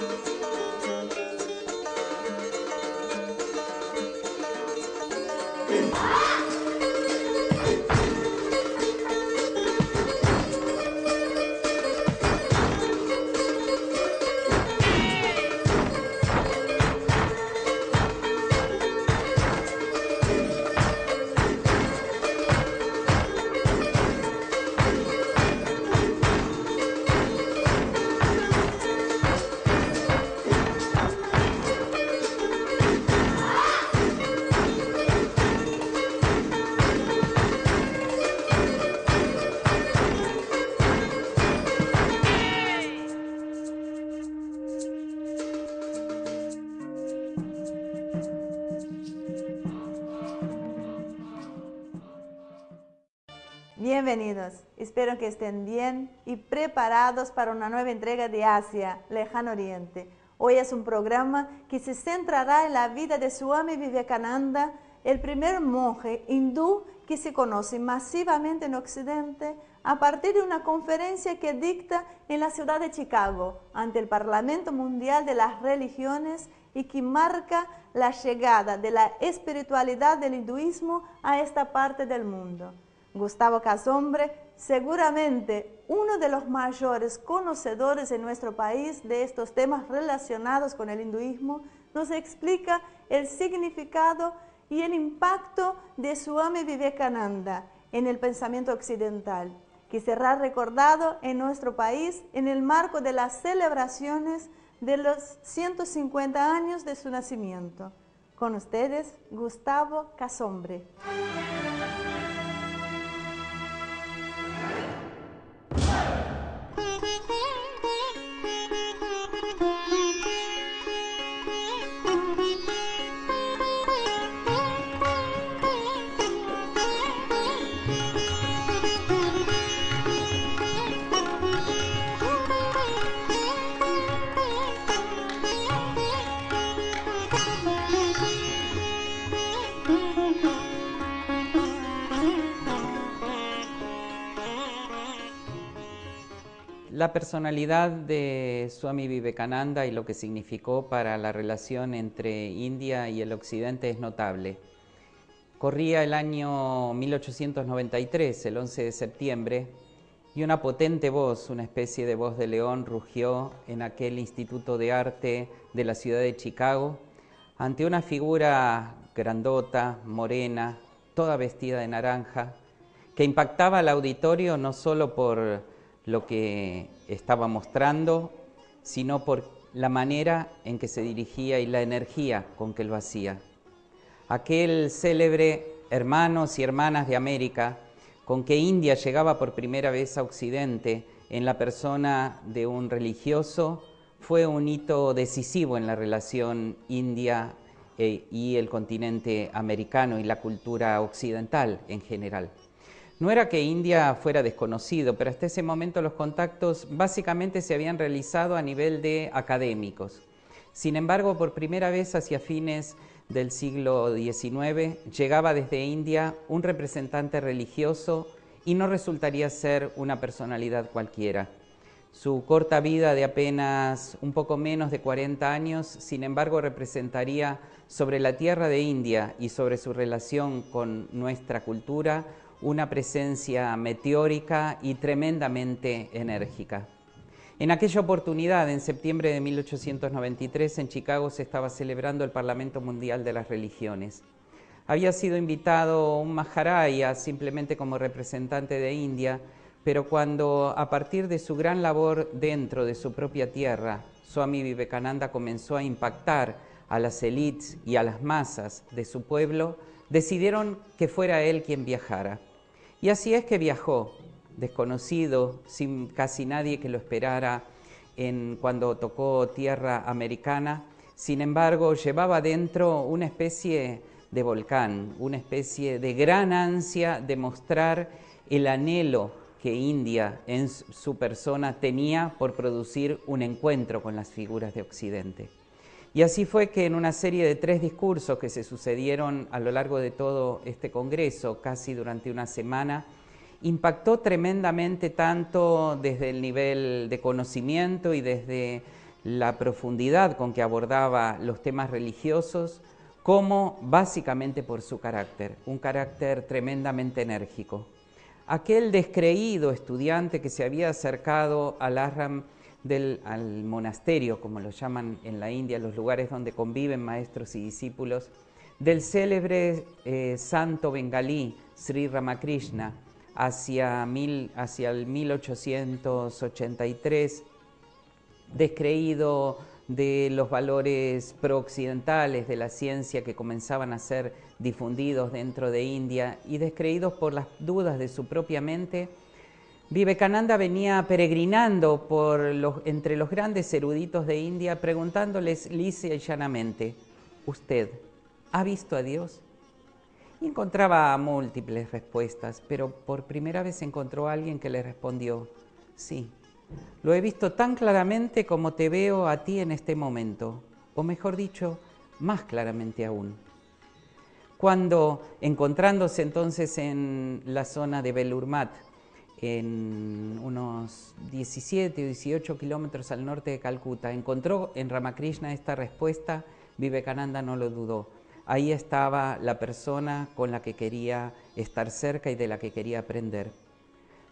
Música Bienvenidos, espero que estén bien y preparados para una nueva entrega de Asia, Lejano Oriente. Hoy es un programa que se centrará en la vida de Swami Vivekananda, el primer monje hindú que se conoce masivamente en Occidente a partir de una conferencia que dicta en la ciudad de Chicago ante el Parlamento Mundial de las Religiones y que marca la llegada de la espiritualidad del hinduismo a esta parte del mundo. Gustavo Casombre, seguramente uno de los mayores conocedores en nuestro país de estos temas relacionados con el hinduismo, nos explica el significado y el impacto de Swami Vivekananda en el pensamiento occidental, que será recordado en nuestro país en el marco de las celebraciones de los 150 años de su nacimiento. Con ustedes, Gustavo Casombre. La personalidad de Swami Vivekananda y lo que significó para la relación entre India y el Occidente es notable. Corría el año 1893, el 11 de septiembre, y una potente voz, una especie de voz de león, rugió en aquel Instituto de Arte de la ciudad de Chicago ante una figura grandota, morena, toda vestida de naranja, que impactaba al auditorio no solo por lo que estaba mostrando, sino por la manera en que se dirigía y la energía con que lo hacía. Aquel célebre hermanos y hermanas de América, con que India llegaba por primera vez a Occidente en la persona de un religioso, fue un hito decisivo en la relación India eh, y el continente americano y la cultura occidental en general. No era que India fuera desconocido, pero hasta ese momento los contactos básicamente se habían realizado a nivel de académicos. Sin embargo, por primera vez hacia fines del siglo XIX llegaba desde India un representante religioso y no resultaría ser una personalidad cualquiera. Su corta vida de apenas un poco menos de 40 años, sin embargo, representaría sobre la tierra de India y sobre su relación con nuestra cultura una presencia meteórica y tremendamente enérgica. En aquella oportunidad, en septiembre de 1893, en Chicago se estaba celebrando el Parlamento Mundial de las Religiones. Había sido invitado un Maharaya simplemente como representante de India, pero cuando a partir de su gran labor dentro de su propia tierra, Swami Vivekananda comenzó a impactar a las élites y a las masas de su pueblo, decidieron que fuera él quien viajara. Y así es que viajó, desconocido, sin casi nadie que lo esperara cuando tocó tierra americana. Sin embargo, llevaba dentro una especie de volcán, una especie de gran ansia de mostrar el anhelo que India en su persona tenía por producir un encuentro con las figuras de Occidente. Y así fue que en una serie de tres discursos que se sucedieron a lo largo de todo este Congreso, casi durante una semana, impactó tremendamente tanto desde el nivel de conocimiento y desde la profundidad con que abordaba los temas religiosos, como básicamente por su carácter, un carácter tremendamente enérgico. Aquel descreído estudiante que se había acercado al ashram del, al monasterio, como lo llaman en la India, los lugares donde conviven maestros y discípulos, del célebre eh, santo bengalí Sri Ramakrishna hacia, el 1883, descreído de los valores prooccidentales de la ciencia que comenzaban a ser difundidos dentro de India y descreídos por las dudas de su propia mente, Vivekananda venía peregrinando entre los grandes eruditos de India preguntándoles lisa y llanamente, ¿usted ha visto a Dios? Y encontraba múltiples respuestas, pero por primera vez encontró a alguien que le respondió, sí, lo he visto tan claramente como te veo a ti en este momento, o mejor dicho, más claramente aún. Cuando, encontrándose entonces en la zona de Belurmat, en unos 17 o 18 kilómetros al norte de Calcuta, encontró en Ramakrishna esta respuesta, Vivekananda no lo dudó. Ahí estaba la persona con la que quería estar cerca y de la que quería aprender.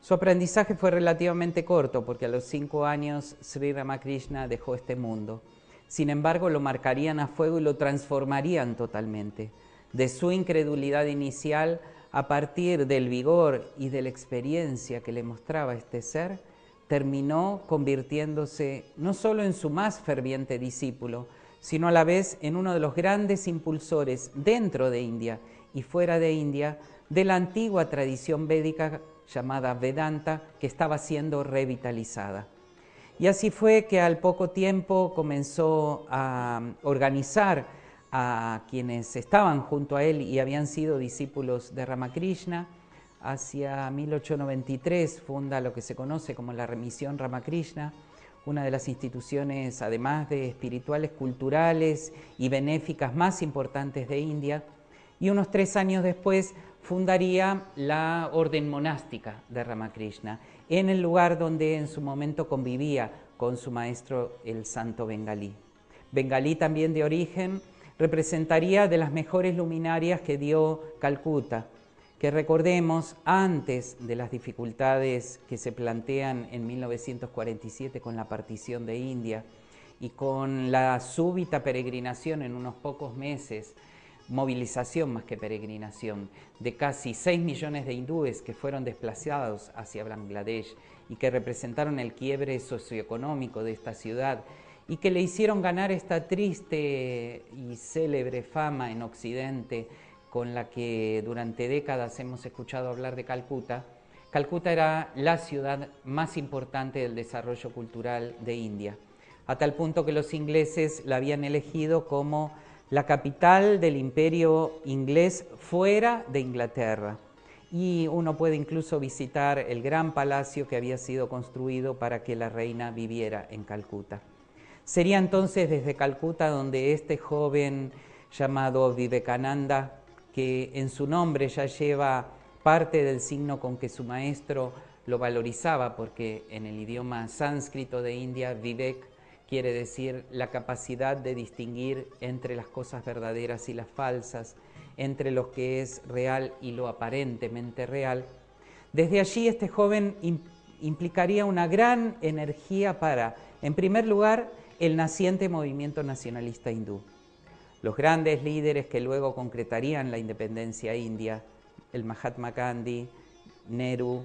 Su aprendizaje fue relativamente corto porque a los cinco años Sri Ramakrishna dejó este mundo. Sin embargo, lo marcarían a fuego y lo transformarían totalmente. De su incredulidad inicial a partir del vigor y de la experiencia que le mostraba este ser, terminó convirtiéndose no solo en su más ferviente discípulo, sino a la vez en uno de los grandes impulsores dentro de India y fuera de India de la antigua tradición védica llamada Vedanta que estaba siendo revitalizada. Y así fue que al poco tiempo comenzó a organizar a quienes estaban junto a él y habían sido discípulos de Ramakrishna. Hacia 1893 funda lo que se conoce como la Remisión Ramakrishna, una de las instituciones, además de espirituales, culturales y benéficas más importantes de India. Y unos tres años después fundaría la orden monástica de Ramakrishna, en el lugar donde en su momento convivía con su maestro el santo bengalí. Bengalí también de origen, representaría de las mejores luminarias que dio Calcuta, que recordemos antes de las dificultades que se plantean en 1947 con la partición de India y con la súbita peregrinación en unos pocos meses, movilización más que peregrinación, de casi 6 millones de hindúes que fueron desplazados hacia Bangladesh y que representaron el quiebre socioeconómico de esta ciudad y que le hicieron ganar esta triste y célebre fama en Occidente con la que durante décadas hemos escuchado hablar de Calcuta, Calcuta era la ciudad más importante del desarrollo cultural de India, a tal punto que los ingleses la habían elegido como la capital del imperio inglés fuera de Inglaterra. Y uno puede incluso visitar el gran palacio que había sido construido para que la reina viviera en Calcuta. Sería entonces desde Calcuta donde este joven llamado Vivekananda, que en su nombre ya lleva parte del signo con que su maestro lo valorizaba, porque en el idioma sánscrito de India, Vivek quiere decir la capacidad de distinguir entre las cosas verdaderas y las falsas, entre lo que es real y lo aparentemente real. Desde allí este joven implicaría una gran energía para, en primer lugar, el naciente movimiento nacionalista hindú. Los grandes líderes que luego concretarían la independencia india, el Mahatma Gandhi, Nehru,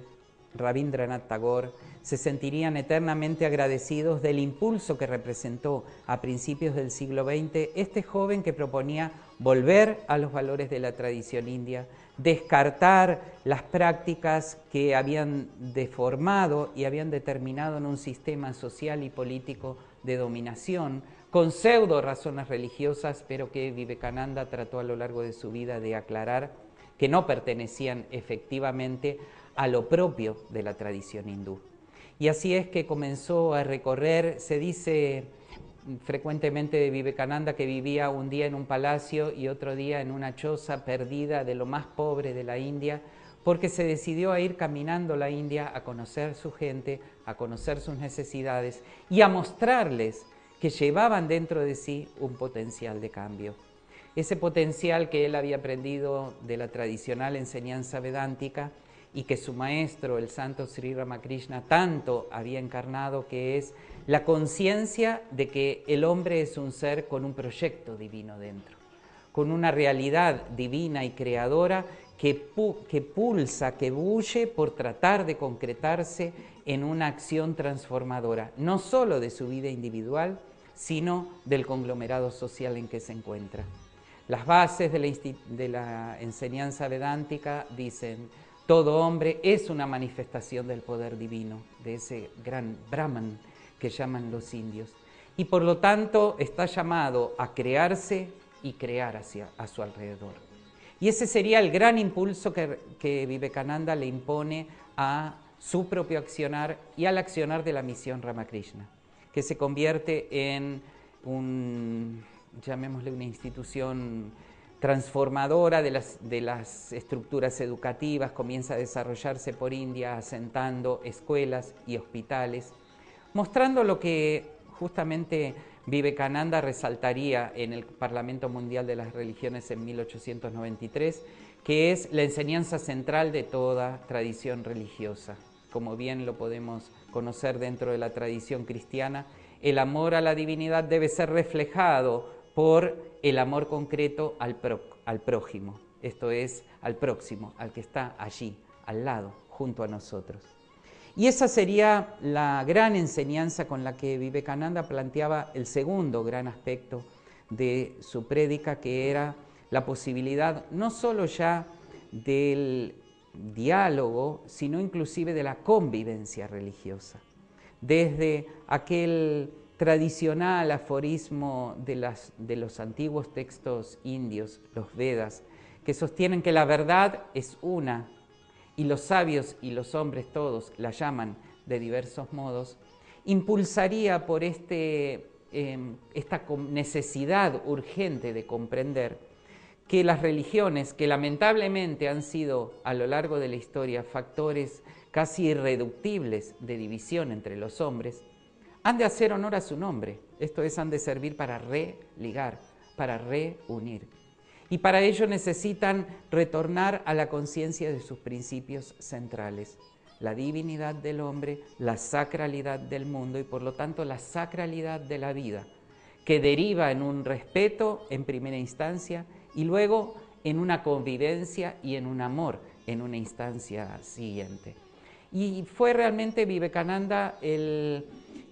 Rabindranath Tagore, se sentirían eternamente agradecidos del impulso que representó a principios del siglo XX este joven que proponía volver a los valores de la tradición india, descartar las prácticas que habían deformado y habían determinado en un sistema social y político de dominación, con pseudo razones religiosas, pero que Vivekananda trató a lo largo de su vida de aclarar que no pertenecían efectivamente a lo propio de la tradición hindú. Y así es que comenzó a recorrer, se dice frecuentemente de Vivekananda que vivía un día en un palacio y otro día en una choza perdida de lo más pobre de la India, porque se decidió a ir caminando la India a conocer su gente, a conocer sus necesidades y a mostrarles que llevaban dentro de sí un potencial de cambio. Ese potencial que él había aprendido de la tradicional enseñanza vedántica y que su maestro, el santo Sri Ramakrishna, tanto había encarnado, que es la conciencia de que el hombre es un ser con un proyecto divino dentro, con una realidad divina y creadora que, pulsa, que bulle por tratar de concretarse en una acción transformadora, no solo de su vida individual, sino del conglomerado social en que se encuentra. Las bases de la, enseñanza vedántica dicen, todo hombre es una manifestación del poder divino, de ese gran Brahman que llaman los indios. Y por lo tanto está llamado a crearse y crear hacia, a su alrededor. Y ese sería el gran impulso que Vivekananda le impone a su propio accionar y al accionar de la misión Ramakrishna, que se convierte en un, llamémosle una institución transformadora de las, de las estructuras educativas, comienza a desarrollarse por India, asentando escuelas y hospitales, mostrando lo que justamente Vivekananda resaltaría en el Parlamento Mundial de las Religiones en 1893, que es la enseñanza central de toda tradición religiosa. Como bien lo podemos conocer dentro de la tradición cristiana, el amor a la divinidad debe ser reflejado por el amor concreto al, prójimo, esto es, al próximo, al que está allí, al lado, junto a nosotros. Y esa sería la gran enseñanza con la que Vivekananda planteaba el segundo gran aspecto de su prédica, que era la posibilidad no solo ya del diálogo, sino inclusive de la convivencia religiosa. Desde aquel tradicional aforismo de, las, de los antiguos textos indios, los Vedas, que sostienen que la verdad es una y los sabios y los hombres todos la llaman de diversos modos, impulsaría por este, em, esta necesidad urgente de comprender que las religiones, que lamentablemente han sido a lo largo de la historia factores casi irreductibles de división entre los hombres, han de hacer honor a su nombre, esto es, han de servir para religar, para reunir. Y para ello necesitan retornar a la conciencia de sus principios centrales, la divinidad del hombre, la sacralidad del mundo y por lo tanto la sacralidad de la vida, que deriva en un respeto en primera instancia y luego en una convivencia y en un amor en una instancia siguiente. Y fue realmente Vivekananda el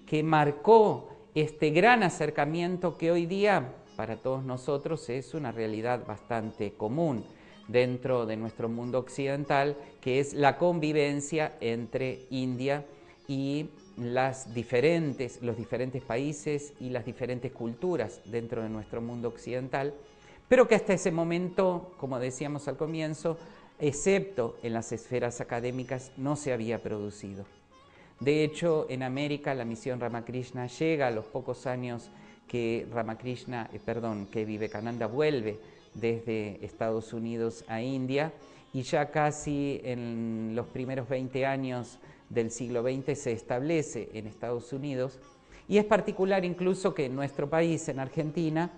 que marcó este gran acercamiento que hoy día para todos nosotros es una realidad bastante común dentro de nuestro mundo occidental, que es la convivencia entre India y los diferentes países y las diferentes culturas dentro de nuestro mundo occidental, pero que hasta ese momento, como decíamos al comienzo, excepto en las esferas académicas, no se había producido. De hecho, en América la misión Ramakrishna llega a los pocos años que Ramakrishna, eh, perdón, que Vivekananda vuelve desde Estados Unidos a India y ya casi en los primeros 20 años del siglo XX se establece en Estados Unidos y es particular incluso que en nuestro país, en Argentina,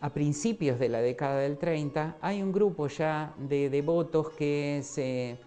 a principios de la década del 30, hay un grupo ya de devotos que se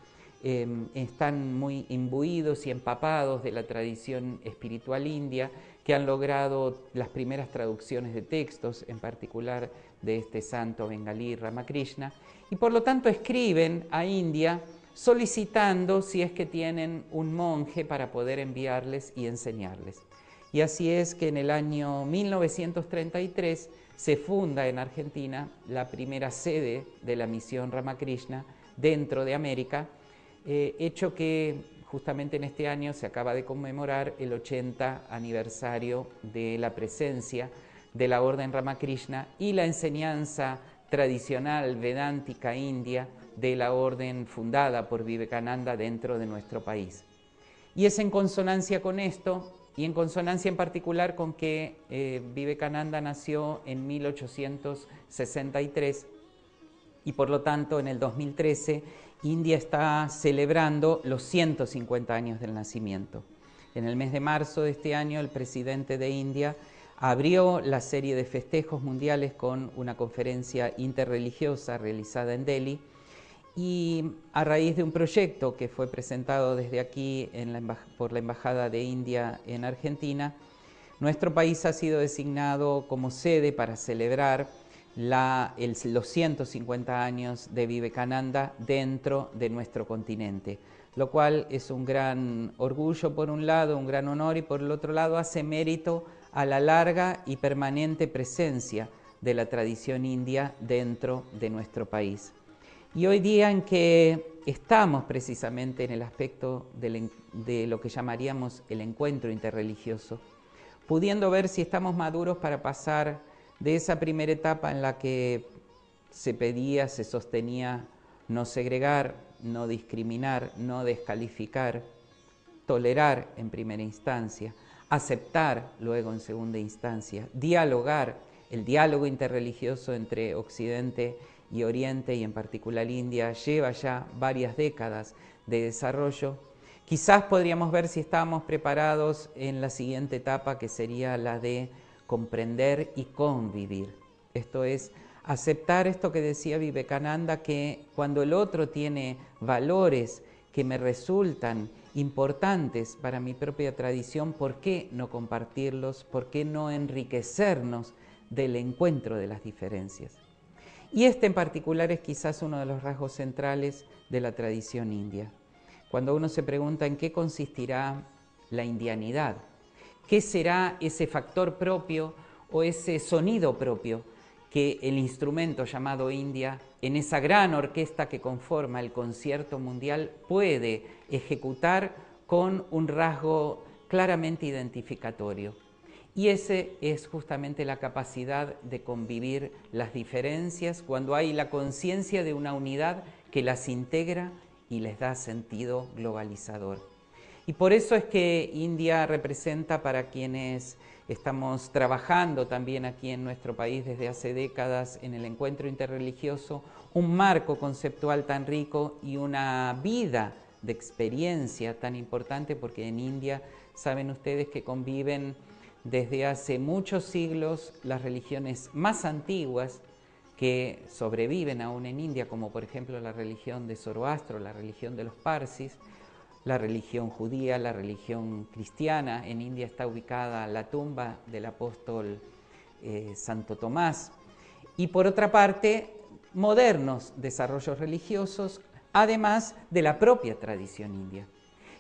Em, están muy imbuidos y empapados de la tradición espiritual india, que han logrado las primeras traducciones de textos, en particular de este santo bengalí Ramakrishna, y por lo tanto escriben a India solicitando si es que tienen un monje para poder enviarles y enseñarles. Y así es que en el año 1933 se funda en Argentina la primera sede de la misión Ramakrishna dentro de América, eh, hecho que justamente en este año se acaba de conmemorar el 80 aniversario de la presencia de la Orden Ramakrishna y la enseñanza tradicional vedántica india de la orden fundada por Vivekananda dentro de nuestro país. Y es en consonancia con esto y en consonancia en particular con que eh, Vivekananda nació en 1863 y por lo tanto en el 2013 India está celebrando los 150 años del nacimiento. En el mes de marzo de este año, el presidente de India abrió la serie de festejos mundiales con una conferencia interreligiosa realizada en Delhi y a raíz de un proyecto que fue presentado desde aquí por la Embajada de India en Argentina, nuestro país ha sido designado como sede para celebrar los 150 años de Vivekananda dentro de nuestro continente, lo cual es un gran orgullo por un lado, un gran honor y por el otro lado hace mérito a la larga y permanente presencia de la tradición india dentro de nuestro país. Y hoy día en que estamos precisamente en el aspecto de lo que llamaríamos el encuentro interreligioso, pudiendo ver si estamos maduros para pasar de esa primera etapa en la que se pedía, se sostenía no segregar, no discriminar, no descalificar, tolerar en primera instancia, aceptar luego en segunda instancia, dialogar, el diálogo interreligioso entre Occidente y Oriente y en particular India lleva ya varias décadas de desarrollo. Quizás podríamos ver si estamos preparados en la siguiente etapa que sería la de comprender y convivir. Esto es aceptar esto que decía Vivekananda, que cuando el otro tiene valores que me resultan importantes para mi propia tradición, ¿por qué no compartirlos? ¿Por qué no enriquecernos del encuentro de las diferencias? Y este en particular es quizás uno de los rasgos centrales de la tradición india. Cuando uno se pregunta en qué consistirá la indianidad, qué será ese factor propio o ese sonido propio que el instrumento llamado India, en esa gran orquesta que conforma el concierto mundial, puede ejecutar con un rasgo claramente identificatorio. Y ese es justamente la capacidad de convivir las diferencias cuando hay la conciencia de una unidad que las integra y les da sentido globalizador. Y por eso es que India representa para quienes estamos trabajando también aquí en nuestro país desde hace décadas en el encuentro interreligioso, un marco conceptual tan rico y una vida de experiencia tan importante porque en India saben ustedes que conviven desde hace muchos siglos las religiones más antiguas que sobreviven aún en India, como por ejemplo la religión de Zoroastro, la religión de los Parsis, la religión judía, la religión cristiana. En India está ubicada la tumba del apóstol eh, Santo Tomás. Y por otra parte, modernos desarrollos religiosos, además de la propia tradición india.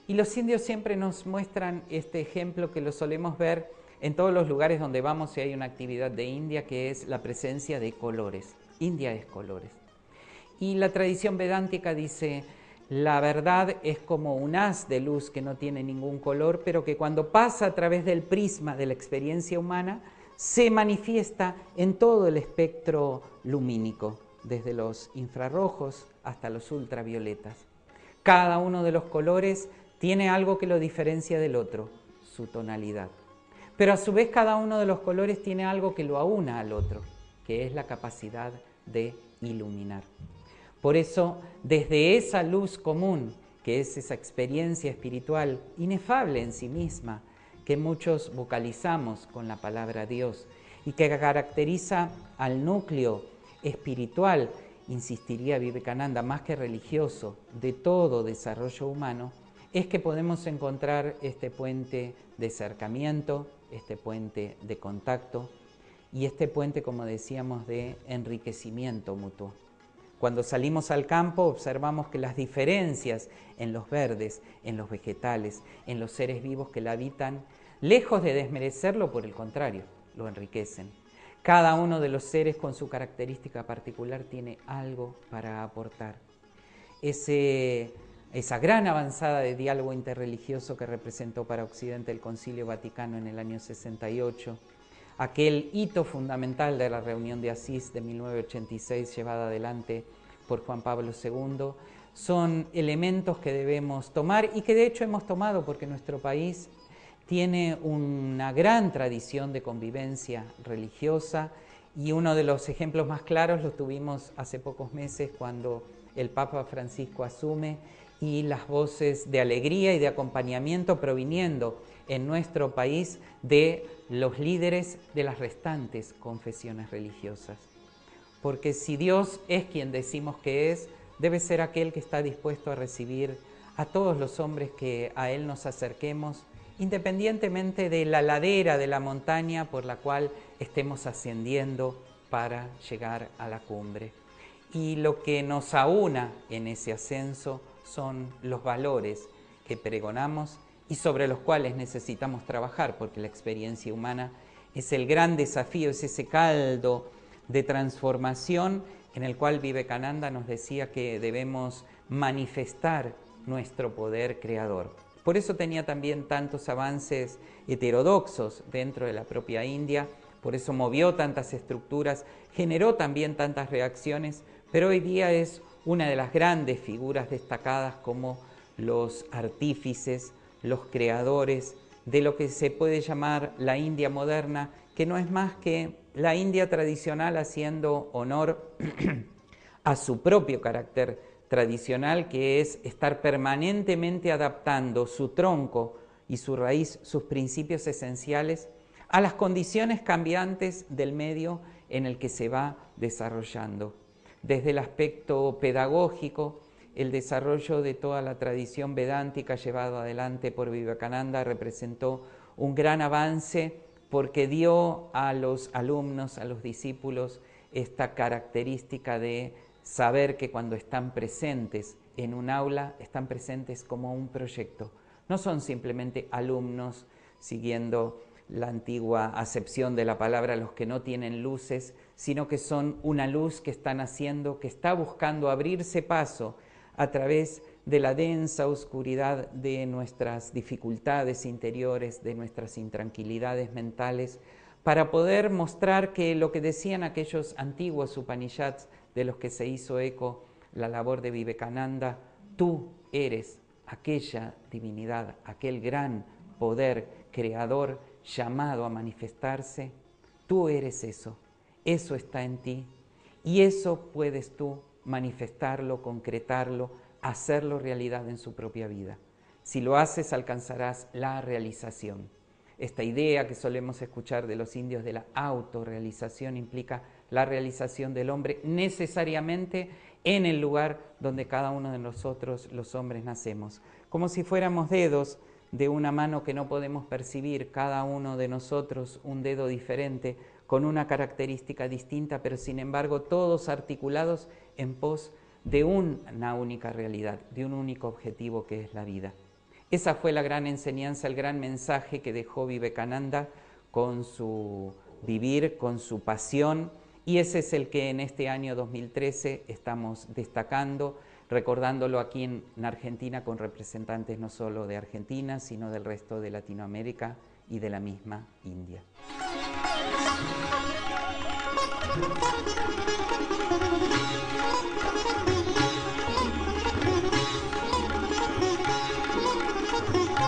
Y los indios siempre nos muestran este ejemplo que lo solemos ver en todos los lugares donde vamos y hay una actividad de India, que es la presencia de colores. India es colores. Y la tradición vedántica dice, la verdad es como un haz de luz que no tiene ningún color, pero que cuando pasa a través del prisma de la experiencia humana, se manifiesta en todo el espectro lumínico, desde los infrarrojos hasta los ultravioletas. Cada uno de los colores tiene algo que lo diferencia del otro, su tonalidad. Pero a su vez cada uno de los colores tiene algo que lo aúna al otro, que es la capacidad de iluminar. Por eso, desde esa luz común, que es esa experiencia espiritual inefable en sí misma, que muchos vocalizamos con la palabra Dios y que caracteriza al núcleo espiritual, insistiría Vivekananda, más que religioso, de todo desarrollo humano, es que podemos encontrar este puente de acercamiento, este puente de contacto y este puente, como decíamos, de enriquecimiento mutuo. Cuando salimos al campo observamos que las diferencias en los verdes, en los vegetales, en los seres vivos que la habitan, lejos de desmerecerlo, por el contrario, lo enriquecen. Cada uno de los seres con su característica particular tiene algo para aportar. Esa gran avanzada de diálogo interreligioso que representó para Occidente el Concilio Vaticano en el año 68, aquel hito fundamental de la reunión de Asís de 1986 llevada adelante por Juan Pablo II, son elementos que debemos tomar y que de hecho hemos tomado porque nuestro país tiene una gran tradición de convivencia religiosa y uno de los ejemplos más claros lo tuvimos hace pocos meses cuando el Papa Francisco asume y las voces de alegría y de acompañamiento proviniendo en nuestro país de los líderes de las restantes confesiones religiosas. Porque si Dios es quien decimos que es, debe ser aquel que está dispuesto a recibir a todos los hombres que a Él nos acerquemos, independientemente de la ladera de la montaña por la cual estemos ascendiendo para llegar a la cumbre. Y lo que nos aúna en ese ascenso son los valores que pregonamos y sobre los cuales necesitamos trabajar, porque la experiencia humana es el gran desafío, es ese caldo de transformación en el cual Vivekananda nos decía que debemos manifestar nuestro poder creador. Por eso tenía también tantos avances heterodoxos dentro de la propia India, por eso movió tantas estructuras, generó también tantas reacciones, pero hoy día es una de las grandes figuras destacadas como los artífices, los creadores de lo que se puede llamar la India moderna, que no es más que la India tradicional haciendo honor a su propio carácter tradicional, que es estar permanentemente adaptando su tronco y su raíz, sus principios esenciales, a las condiciones cambiantes del medio en el que se va desarrollando. Desde el aspecto pedagógico, el desarrollo de toda la tradición vedántica llevado adelante por Vivekananda representó un gran avance porque dio a los alumnos, a los discípulos, esta característica de saber que cuando están presentes en un aula, están presentes como un proyecto. No son simplemente alumnos siguiendo la antigua acepción de la palabra los que no tienen luces, sino que son una luz que están haciendo, que está buscando abrirse paso a través de la densa oscuridad de nuestras dificultades interiores, de nuestras intranquilidades mentales, para poder mostrar que lo que decían aquellos antiguos Upanishads de los que se hizo eco la labor de Vivekananda, tú eres aquella divinidad, aquel gran poder creador llamado a manifestarse, tú eres eso, eso está en ti y eso puedes tú manifestarlo, concretarlo, hacerlo realidad en su propia vida. Si lo haces alcanzarás la realización. Esta idea que solemos escuchar de los indios de la autorrealización implica la realización del hombre necesariamente en el lugar donde cada uno de nosotros los hombres nacemos. Como si fuéramos dedos de una mano que no podemos percibir, cada uno de nosotros un dedo diferente, con una característica distinta, pero sin embargo todos articulados en pos de una única realidad, de un único objetivo que es la vida. Esa fue la gran enseñanza, el gran mensaje que dejó Vivekananda con su vivir, con su pasión, y ese es el que en este año 2013 estamos destacando recordándolo aquí en, Argentina con representantes no solo de Argentina, sino del resto de Latinoamérica y de la misma India.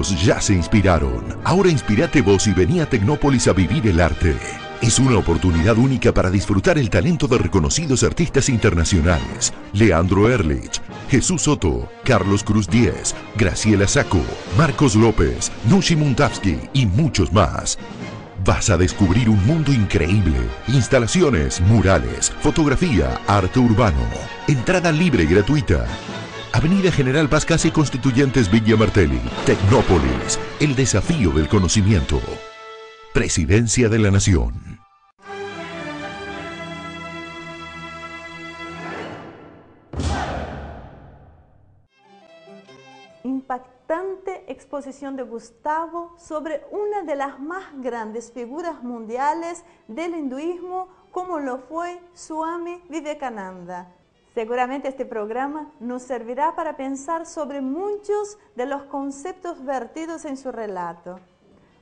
Ya se inspiraron. Ahora inspirate vos y vení a Tecnópolis a vivir el arte. Es una oportunidad única para disfrutar el talento de reconocidos artistas internacionales. Leandro Erlich, Jesús Soto, Carlos Cruz Díez, Graciela Saco, Marcos López, Nushi Muntavsky y muchos más. Vas a descubrir un mundo increíble. Instalaciones, murales, fotografía, arte urbano. Entrada libre y gratuita. Avenida General Paz y Constituyentes Villa Martelli, Tecnópolis, el desafío del conocimiento. Presidencia de la Nación. Impactante exposición de Gustavo sobre una de las más grandes figuras mundiales del hinduismo como lo fue Swami Vivekananda Seguramente este programa nos servirá para pensar sobre muchos de los conceptos vertidos en su relato.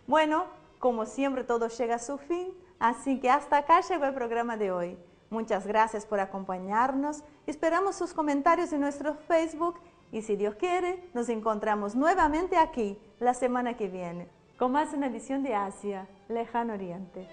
Bueno, como siempre todo llega a su fin, así que hasta acá llegó el programa de hoy. Muchas gracias por acompañarnos. Esperamos sus comentarios en nuestro Facebook y si Dios quiere, nos encontramos nuevamente aquí la semana que viene con más una edición de Asia, Lejano Oriente.